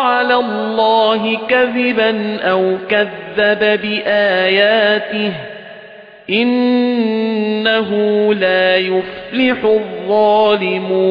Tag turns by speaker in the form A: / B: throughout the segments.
A: عَلَى اللَّهِ كَذِبًا أَوْ كَذَّبَ بِآيَاتِهِ إِنَّهُ لَا يُفْلِحُ الظَّالِمُونَ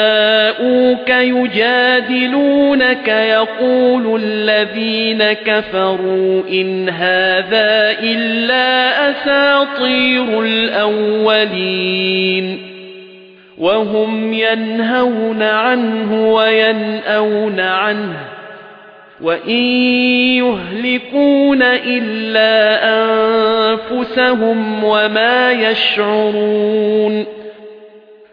A: جَاءُوكَ يُجَادِلُونَكَ يَقُولُ الَّذِينَ كَفَرُوا إِنْ هَذَا إِلَّا أَسَاطِيرُ الْأَوَّلِينَ وَهُمْ يَنْهَوْنَ عَنْهُ وَيَنْأَوْنَ عَنْهُ وَإِن يُهْلِكُونَ إِلَّا أَنفُسَهُمْ وَمَا يَشْعُرُونَ